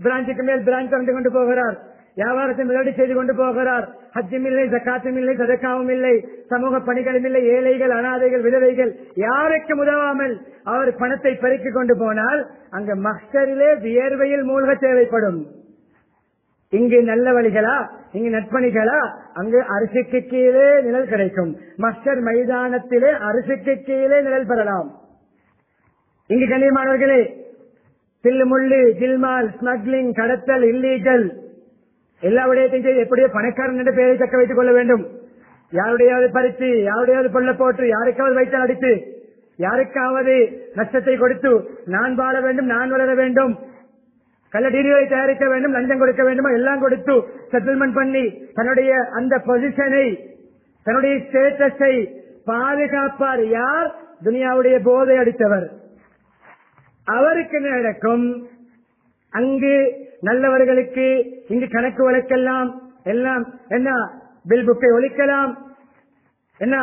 பிராஞ்சுக்கு மேல் பிராஞ்ச் வந்து கொண்டு போகிறார். வியாபாரத்தை முதலீடு செய்து கொண்டு போகிறார். ஹஜ்ஜும் இல்லை ஜக்காத்தும் இல்லை சதக்காவும் இல்லை சமூக பணிகளும் இல்லை ஏழைகள் அனாதைகள் விதவைகள் யாருக்கும் உதவாமல் அவர் பணத்தை பெருக்கிக் கொண்டு போனால் அங்க மஸ்டரிலே வியர்வையில் மூழ்க தேவைப்படும். இங்கு நல்ல வழிகளா? இங்கு நட்பணிகளா அங்கு அரிசிக்கு கீழே நிழல் கிடைக்கும். மஸ்டர் மைதானத்திலே அரிசிக்கு கீழே நிழல் பெறலாம். இங்கு கண்ணியமானவர்களே தில்லுமுள்ளு ஜில்மால் ஸ்மக்லிங் கடத்தல் இல்லீகல் எல்லா விடயத்தையும் செய்து எப்படியோ பணக்காரன் என்ற பெயரை தக்க வைத்துக் கொள்ள வேண்டும். யாருடையாவது பறித்து யாருடையாவது கொள்ள போட்டு யாருக்காவது வைத்தால் அடித்து யாருக்காவது நஷ்டத்தை கொடுத்து நான் வாழ வேண்டும் நான் வளர வேண்டும் கள்ள டிடியை தயாரிக்க வேண்டும் லஞ்சம் கொடுக்க வேண்டுமா எல்லாம் கொடுத்து செட்டில்மெண்ட் பண்ணி தன்னுடைய அந்த பொசிஷனை தன்னுடைய ஸ்டேட்டஸை பாதுகாப்பார் யார்? துனியாவுடைய போதை அடித்தவர். அவருக்கு நடக்கும் அங்கு நல்லவர்களுக்கு இங்கு கணக்கு வழக்கெல்லாம் எல்லாம் என்ன பில் புக்கை ஒழிக்கலாம் என்ன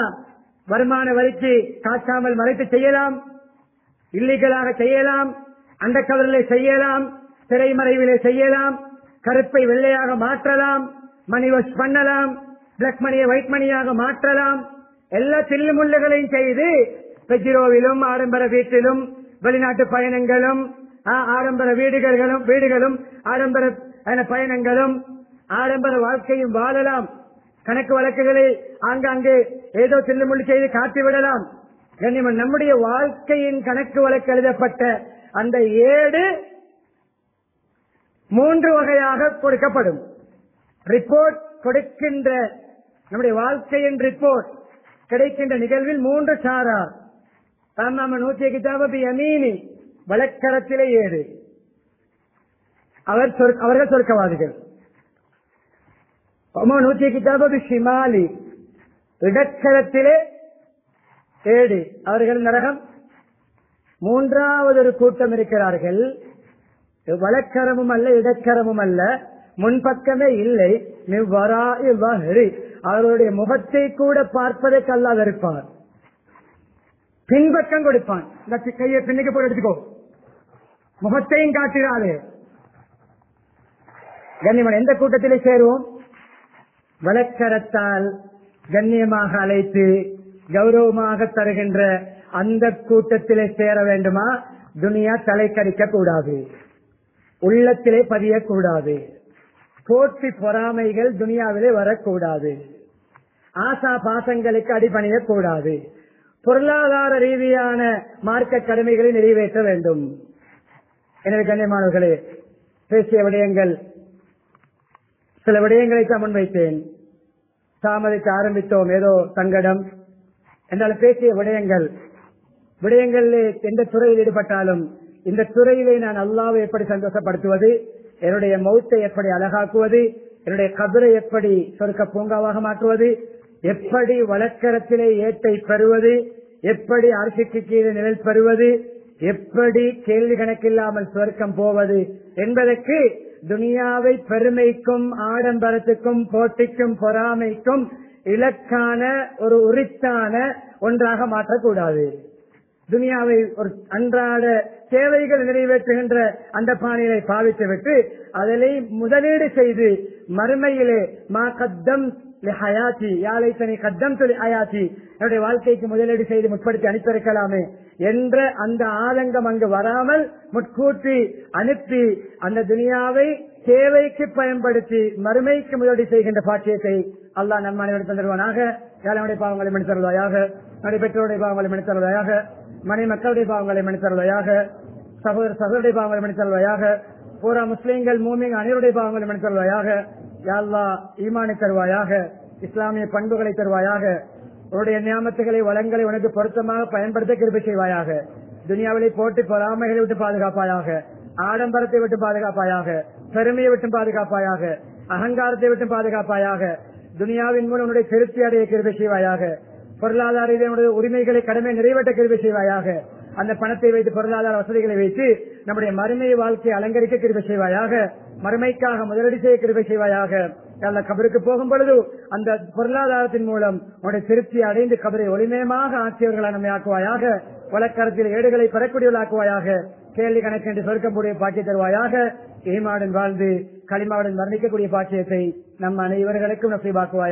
வருமான வரிக்கு காட்டாமல் மறைத்து செய்யலாம் இல்லீகலாக செய்யலாம் அந்த கவரிலே செய்யலாம் திரைமறைவிலே செய்யலாம் கருப்பை வெள்ளையாக மாற்றலாம் மணி வாஷ் பண்ணலாம் பிளாக் மணியை ஒயிட் மணியாக மாற்றலாம் எல்லா தில்லுமுள்ளுகளையும் செய்து பெஜிரோவிலும் ஆடம்பர வீட்டிலும் வெளிநாட்டு பயணங்களும் ஆடம்பர வீடுகளும் வீடுகளும் ஆடம்பர பயணங்களும் ஆடம்பர வாழ்க்கையும் வாழலாம். கணக்கு வழக்குகளை ஆங்காங்கே ஏதோ தில்லுமுள்ளு செய்து காட்டி விடலாம். கண்ணியமன் நம்முடைய வாழ்க்கையின் கணக்கு வழக்கு எழுதப்பட்ட அந்த ஏடு மூன்று வகையாக கொடுக்கப்படும். ரிப்போர்ட் கொடுக்கின்ற நம்முடைய வாழ்க்கையின் ரிப்போர்ட் கிடைக்கின்ற நிகழ்வில் மூன்று சாரார் தாம நூற்றிய கிதாபி அமீனி வழக்கரத்திலே ஏடு அவர் அவர்கள் சொர்க்கவாதிகள். ஒமோ நூற்றிய ஷிமாலி. இடக்கரத்திலே ஏடு அவர்கள் நரகம். மூன்றாவது ஒரு கூட்டம் இருக்கிறார்கள். வழக்கரமும் அல்ல இடக்கரமும் அல்ல. முன்பக்கமே இல்லை. அவருடைய முகத்தை கூட பார்ப்பதற்கு அல்லாத இருப்பார். பின்பக்கம் கொடுப்பான். இந்த கையை பின்னுக்கு போய் எடுத்துக்கோ. முகத்தையும் காட்டுகிறாரு கண்ணியமன் எந்த கூட்டத்திலே சேருவோம் வழக்கரத்தால் கண்ணியமாக அழைத்து கௌரவமாக தருகின்ற அந்த கூட்டத்திலே சேர வேண்டுமா? துனியா தலை கடிக்க கூடாது உள்ளத்திலே பதியக்கூடாது. போட்டி பொறாமைகள் துனியாவிலே வரக்கூடாது. ஆசா பாசங்களுக்கு அடிபணியக்கூடாது. பொருளாதார ரீதியான மார்க்க கடமைகளை நிறைவேற்ற வேண்டும். எனவே கண்ணியமானவர்களே பேசிய விடயங்கள் சில விடயங்களை தான் முன்வைத்தேன். தாமதிக்க ஆரம்பித்தோம். ஏதோ சங்கடம். என்றாலும் பேசிய விடயங்கள். விடயங்கள் எந்த துறையில் ஈடுபட்டாலும் இந்த துறையிலே நான் அல்லாவை எப்படி சந்தோஷப்படுத்துவது? என்னுடைய மௌத்தை எப்படி அழகாக்குவது? என்னுடைய கதிரை எப்படி சொருக்க பூங்காவாக மாற்றுவது? எப்படி வழக்கரத்திலே ஏட்டை பெறுவது எப்படி அரசுக்கு கீழே நிழல் பெறுவது எப்படி கேள்வி கணக்கில்லாமல் சுவர்க்கம் போவது என்பதற்கு துனியாவை பெருமைக்கும் ஆடம்பரத்துக்கும் போட்டிக்கும் பொறாமைக்கும் இலக்கான ஒரு உரித்தான ஒன்றாக மாற்றக்கூடாது. துனியாவை ஒரு அன்றாட தேவைகள் நிறைவேற்றுகின்ற அந்த பாணியை பாவித்துவிட்டு அதனை முதலீடு செய்து மறுமையிலே மா கத்தம் ஹயாத்தி யாழை தனி கத்தம் சொல்லி ஹயாத்தி என்னுடைய வாழ்க்கைக்கு முதலீடு செய்து முற்படுத்தி அனுப்பியிருக்கலாமே என்ற அந்த ஆதங்கம் அங்கு வராமல் முட்கூட்டி அனுப்பி அந்த துனியாவை தேவைக்கு பயன்படுத்தி மறுமைக்கு முதலீடு செய்கின்ற பாக்கியத்தை அல்லாஹ் நம் அனைவரும் தந்துருவானாக ஏழையுடைய பாவங்களை மணி தருவாயாக நம்முடைய பெற்றோருடைய பாவங்களை மணி மனை மக்களுடைய பாவங்களை மணி சகோதர சகோதரிய பாவங்களை மணி தருவாயாக பூரா முஸ்லீம்கள் மூமிங் அனைவருடைய பாவங்களை மணி யாழ்லா ஈமானை தருவாயாக இஸ்லாமிய பண்புகளை தருவாயாக உன்னுடைய நியாமத்துகளை வளங்களை உனக்கு பொருத்தமாக பயன்படுத்த கிருப்பி செய்வாயாக துனியாவிலே போட்டு பொறாமைகளை விட்டு பாதுகாப்பாயாக ஆடம்பரத்தை விட்டு பாதுகாப்பாயாக பெருமையை விட்டு பாதுகாப்பாயாக அகங்காரத்தை விட்டு பாதுகாப்பாயாக துனியாவின் மூலம் உன்னுடைய திருப்தி அடைய கிருப்பி செய்வாயாக பொருளாதார உரிமைகளை கடமை நிறைவேற்ற கிருப்பி செய்வாயாக அந்த பணத்தை வைத்து பொருளாதார வசதிகளை வைத்து நம்முடைய மறுமை வாழ்க்கையை அலங்கரிக்க கிருபை செய்வாயாக மறுமைக்காக முதலடி செய்ய கிருபை செய்வாயாக. அல்ல கபருக்கு போகும் பொழுது அந்த பொருளாதாரத்தின் மூலம் உடைய திருப்தி அடைந்து கபரை ஒளிமயமாக ஆக்கியவர்களை நம்மை ஆக்குவாயாக வழக்கரத்தில் ஏடுகளை பெறக்கூடியவர்களாக்குவாயாக கேள்வி கணக்கென்று சொர்க்கக்கூடிய பாக்கிய தருவாயாக ஈமாவுடன் வாழ்ந்து களிமாவுடன் வர்ணிக்கக்கூடிய பாக்கியத்தை நம் அனைவர்களுக்கும் நசைவாக்குவாயா